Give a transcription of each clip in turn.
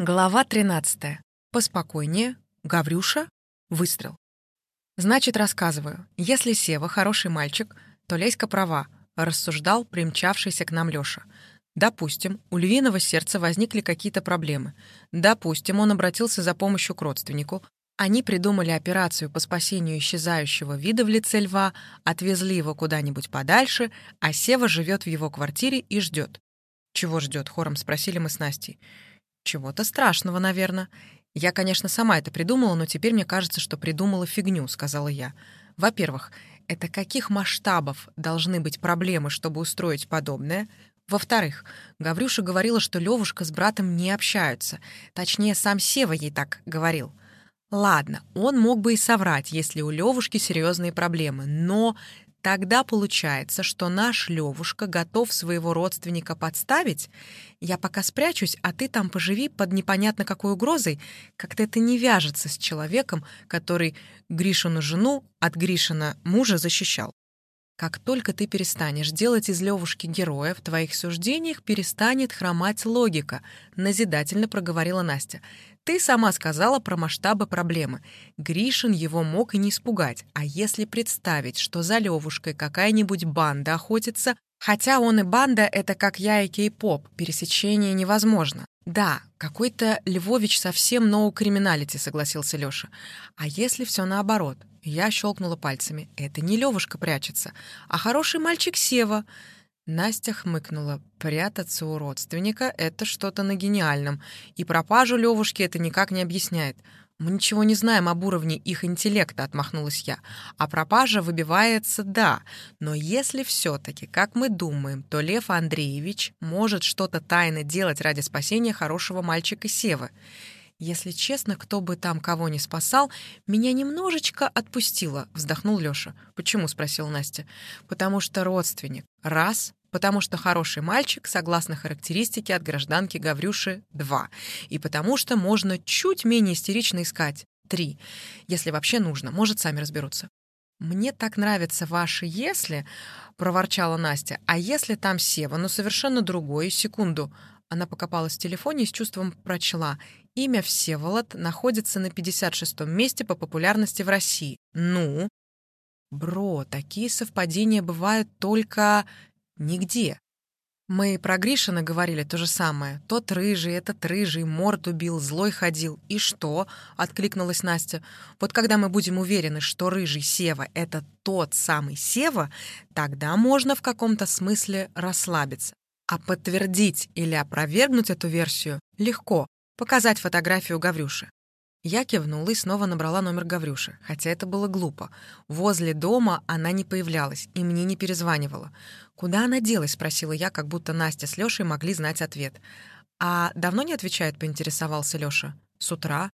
Глава 13. Поспокойнее. Гаврюша. Выстрел. Значит, рассказываю. Если Сева хороший мальчик, то Леська права, рассуждал примчавшийся к нам Лёша. Допустим, у львиного сердца возникли какие-то проблемы. Допустим, он обратился за помощью к родственнику. Они придумали операцию по спасению исчезающего вида в лице льва, отвезли его куда-нибудь подальше, а Сева живет в его квартире и ждет. «Чего ждет?» — хором спросили мы с Настей. Чего-то страшного, наверное. Я, конечно, сама это придумала, но теперь мне кажется, что придумала фигню, сказала я. Во-первых, это каких масштабов должны быть проблемы, чтобы устроить подобное? Во-вторых, Гаврюша говорила, что Левушка с братом не общаются. Точнее, сам Сева ей так говорил. Ладно, он мог бы и соврать, если у Левушки серьезные проблемы, но Тогда получается, что наш Левушка готов своего родственника подставить. Я пока спрячусь, а ты там поживи под непонятно какой угрозой. Как-то это не вяжется с человеком, который Гришину жену от Гришина мужа защищал. Как только ты перестанешь делать из Левушки героя, в твоих суждениях перестанет хромать логика, назидательно проговорила Настя. Ты сама сказала про масштабы проблемы. Гришин его мог и не испугать. А если представить, что за Левушкой какая-нибудь банда охотится, хотя он и банда — это как я и кей-поп, пересечение невозможно. Да, какой-то Львович совсем ноу-криминалити, согласился Лёша. А если все наоборот? Я щелкнула пальцами. Это не Левушка прячется, а хороший мальчик Сева — Настя хмыкнула. Прятаться у родственника — это что-то на гениальном, и пропажу Левушки это никак не объясняет. Мы ничего не знаем об уровне их интеллекта, отмахнулась я. А пропажа выбивается, да. Но если все-таки, как мы думаем, то Лев Андреевич может что-то тайно делать ради спасения хорошего мальчика Севы. Если честно, кто бы там кого не спасал, меня немножечко отпустило, вздохнул Лёша. Почему? спросила Настя. Потому что родственник. Раз, потому что хороший мальчик, согласно характеристике от гражданки Гаврюши, 2, и потому что можно чуть менее истерично искать, 3, если вообще нужно, может, сами разберутся. «Мне так нравится ваше «если», — проворчала Настя, «а если там Сева, но совершенно другой, секунду». Она покопалась в телефоне и с чувством прочла. Имя Всеволод находится на 56-м месте по популярности в России. Ну? Бро, такие совпадения бывают только... Нигде. Мы про Гришина говорили то же самое. Тот рыжий, этот рыжий, морд убил, злой ходил. И что? — откликнулась Настя. Вот когда мы будем уверены, что рыжий Сева — это тот самый Сева, тогда можно в каком-то смысле расслабиться. А подтвердить или опровергнуть эту версию легко. Показать фотографию Гаврюши. Я кивнула и снова набрала номер Гаврюши, хотя это было глупо. Возле дома она не появлялась и мне не перезванивала. «Куда она делась?» — спросила я, как будто Настя с Лёшей могли знать ответ. «А давно не отвечает?» — поинтересовался Лёша. «С утра».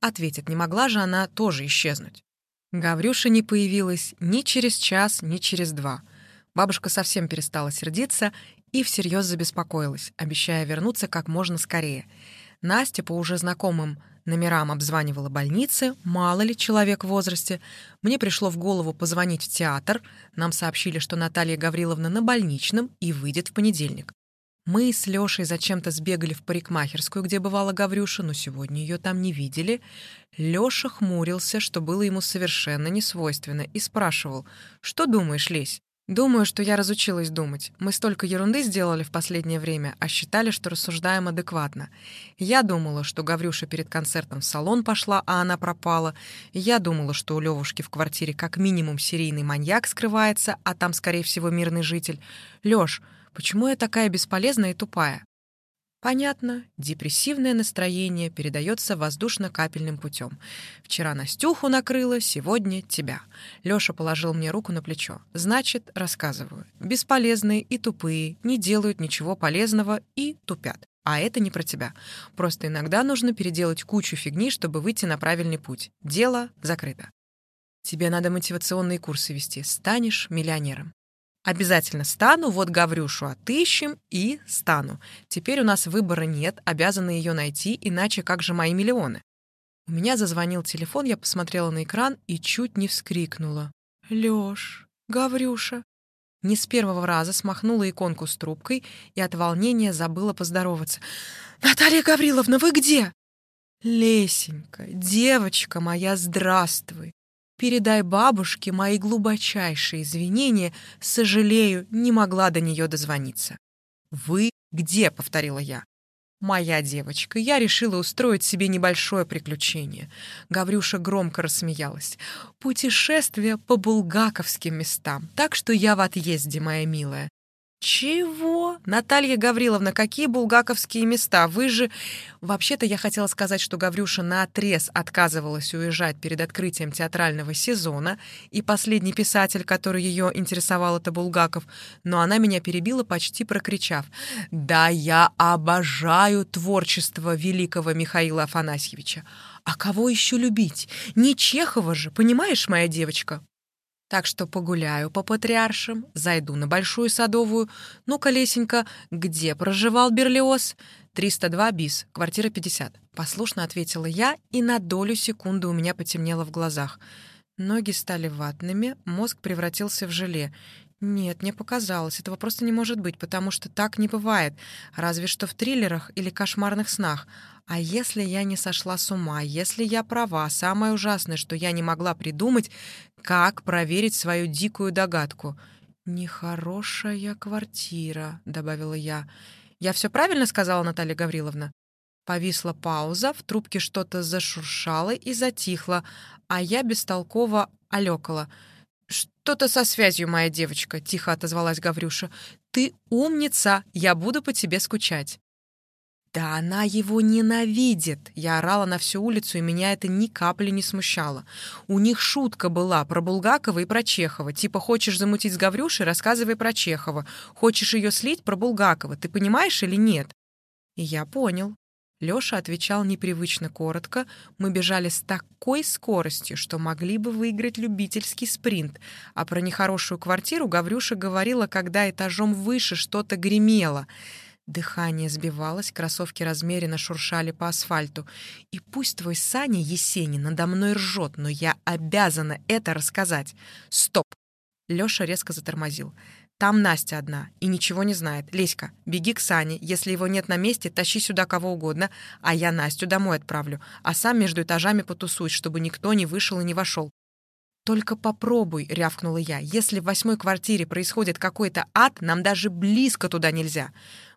Ответит, не могла же она тоже исчезнуть. Гаврюша не появилась ни через час, ни через два. Бабушка совсем перестала сердиться и всерьез забеспокоилась, обещая вернуться как можно скорее. Настя по уже знакомым номерам обзванивала больницы, мало ли человек в возрасте. Мне пришло в голову позвонить в театр. Нам сообщили, что Наталья Гавриловна на больничном и выйдет в понедельник. Мы с Лёшей зачем-то сбегали в парикмахерскую, где бывала Гаврюша, но сегодня ее там не видели. Лёша хмурился, что было ему совершенно не свойственно, и спрашивал, «Что думаешь, Лесь?» Думаю, что я разучилась думать. Мы столько ерунды сделали в последнее время, а считали, что рассуждаем адекватно. Я думала, что Гаврюша перед концертом в салон пошла, а она пропала. Я думала, что у Левушки в квартире как минимум серийный маньяк скрывается, а там, скорее всего, мирный житель. Лёш, почему я такая бесполезная и тупая? Понятно, депрессивное настроение передается воздушно-капельным путем. Вчера Настюху накрыло, сегодня тебя. Лёша положил мне руку на плечо. Значит, рассказываю. Бесполезные и тупые не делают ничего полезного и тупят. А это не про тебя. Просто иногда нужно переделать кучу фигни, чтобы выйти на правильный путь. Дело закрыто. Тебе надо мотивационные курсы вести. Станешь миллионером. Обязательно стану, вот Гаврюшу отыщем и стану. Теперь у нас выбора нет, обязаны ее найти, иначе как же мои миллионы? У меня зазвонил телефон, я посмотрела на экран и чуть не вскрикнула. «Лёш, Гаврюша!» Не с первого раза смахнула иконку с трубкой и от волнения забыла поздороваться. «Наталья Гавриловна, вы где?» «Лесенька, девочка моя, здравствуй! Передай бабушке мои глубочайшие извинения, сожалею, не могла до нее дозвониться». «Вы где?» — повторила я. «Моя девочка, я решила устроить себе небольшое приключение». Гаврюша громко рассмеялась. «Путешествие по булгаковским местам, так что я в отъезде, моя милая. «Чего? Наталья Гавриловна, какие булгаковские места? Вы же...» Вообще-то я хотела сказать, что Гаврюша наотрез отказывалась уезжать перед открытием театрального сезона, и последний писатель, который ее интересовал, это Булгаков, но она меня перебила, почти прокричав. «Да я обожаю творчество великого Михаила Афанасьевича! А кого еще любить? Не Чехова же, понимаешь, моя девочка?» Так что погуляю по патриаршим, зайду на Большую Садовую. Ну, колесенька, где проживал Берлиоз? 302 бис, квартира 50. Послушно ответила я, и на долю секунды у меня потемнело в глазах. Ноги стали ватными, мозг превратился в желе. Нет, мне показалось, этого просто не может быть, потому что так не бывает, разве что в триллерах или кошмарных снах. А если я не сошла с ума, если я права, самое ужасное, что я не могла придумать, как проверить свою дикую догадку. «Нехорошая квартира», — добавила я. «Я все правильно сказала, Наталья Гавриловна?» Повисла пауза, в трубке что-то зашуршало и затихло, а я бестолково олекала. «Что-то со связью, моя девочка», — тихо отозвалась Гаврюша. «Ты умница, я буду по тебе скучать». «Да она его ненавидит!» Я орала на всю улицу, и меня это ни капли не смущало. У них шутка была про Булгакова и про Чехова. Типа, хочешь замутить с Гаврюшей, рассказывай про Чехова. Хочешь ее слить про Булгакова. Ты понимаешь или нет? И я понял. Лёша отвечал непривычно коротко. Мы бежали с такой скоростью, что могли бы выиграть любительский спринт. А про нехорошую квартиру Гаврюша говорила, когда этажом выше что-то гремело — Дыхание сбивалось, кроссовки размеренно шуршали по асфальту. И пусть твой Саня Есенин надо мной ржет, но я обязана это рассказать. Стоп! Лёша резко затормозил. Там Настя одна и ничего не знает. Леська, беги к Сане. Если его нет на месте, тащи сюда кого угодно, а я Настю домой отправлю. А сам между этажами потусуй, чтобы никто не вышел и не вошел. «Только попробуй», — рявкнула я. «Если в восьмой квартире происходит какой-то ад, нам даже близко туда нельзя.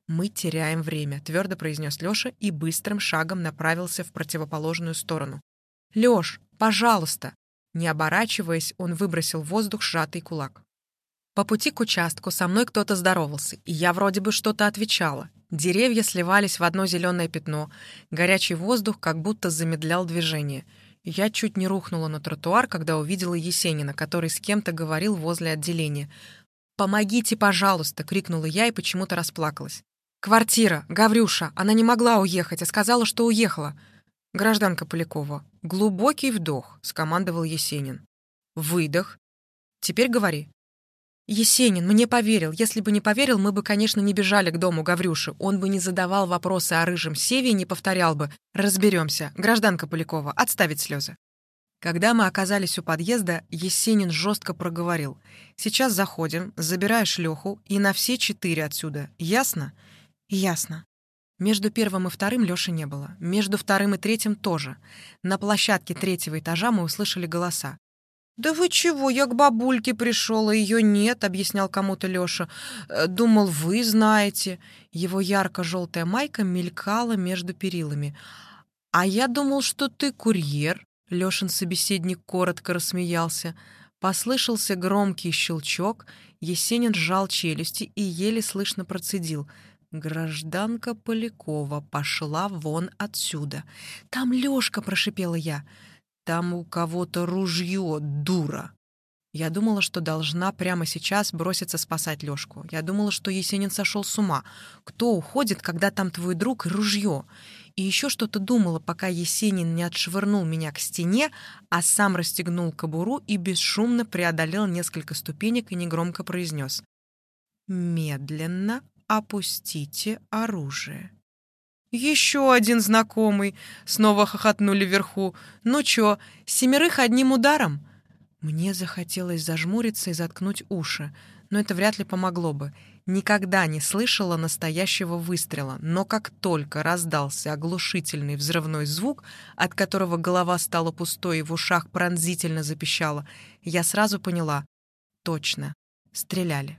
«Мы теряем время», — твердо произнес Лёша и быстрым шагом направился в противоположную сторону. «Лёш, пожалуйста!» Не оборачиваясь, он выбросил в воздух сжатый кулак. По пути к участку со мной кто-то здоровался, и я вроде бы что-то отвечала. Деревья сливались в одно зеленое пятно, горячий воздух как будто замедлял движение. Я чуть не рухнула на тротуар, когда увидела Есенина, который с кем-то говорил возле отделения. «Помогите, пожалуйста!» — крикнула я и почему-то расплакалась. «Квартира, Гаврюша, она не могла уехать, а сказала, что уехала». «Гражданка Полякова, глубокий вдох», — скомандовал Есенин. «Выдох. Теперь говори». «Есенин мне поверил. Если бы не поверил, мы бы, конечно, не бежали к дому Гаврюши. Он бы не задавал вопросы о рыжем севе и не повторял бы. Разберемся. Гражданка Полякова, отставить слезы». Когда мы оказались у подъезда, Есенин жестко проговорил. «Сейчас заходим, забираешь Леху и на все четыре отсюда. Ясно?» Ясно. Между первым и вторым Лёши не было. Между вторым и третьим тоже. На площадке третьего этажа мы услышали голоса. «Да вы чего? Я к бабульке пришел, а ее нет», — объяснял кому-то Лёша. «Э, «Думал, вы знаете». Его ярко-желтая майка мелькала между перилами. «А я думал, что ты курьер», — Лёшин собеседник коротко рассмеялся. Послышался громкий щелчок, Есенин сжал челюсти и еле слышно процедил — Гражданка Полякова пошла вон отсюда. «Там Лёшка!» — прошипела я. «Там у кого-то ружье, дура!» Я думала, что должна прямо сейчас броситься спасать Лёшку. Я думала, что Есенин сошел с ума. Кто уходит, когда там твой друг и ружье? И еще что-то думала, пока Есенин не отшвырнул меня к стене, а сам расстегнул кобуру и бесшумно преодолел несколько ступенек и негромко произнес. «Медленно «Опустите оружие». «Еще один знакомый!» — снова хохотнули вверху. «Ну чё, семерых одним ударом?» Мне захотелось зажмуриться и заткнуть уши. но это вряд ли помогло бы. Никогда не слышала настоящего выстрела, но как только раздался оглушительный взрывной звук, от которого голова стала пустой и в ушах пронзительно запищала, я сразу поняла — точно, стреляли.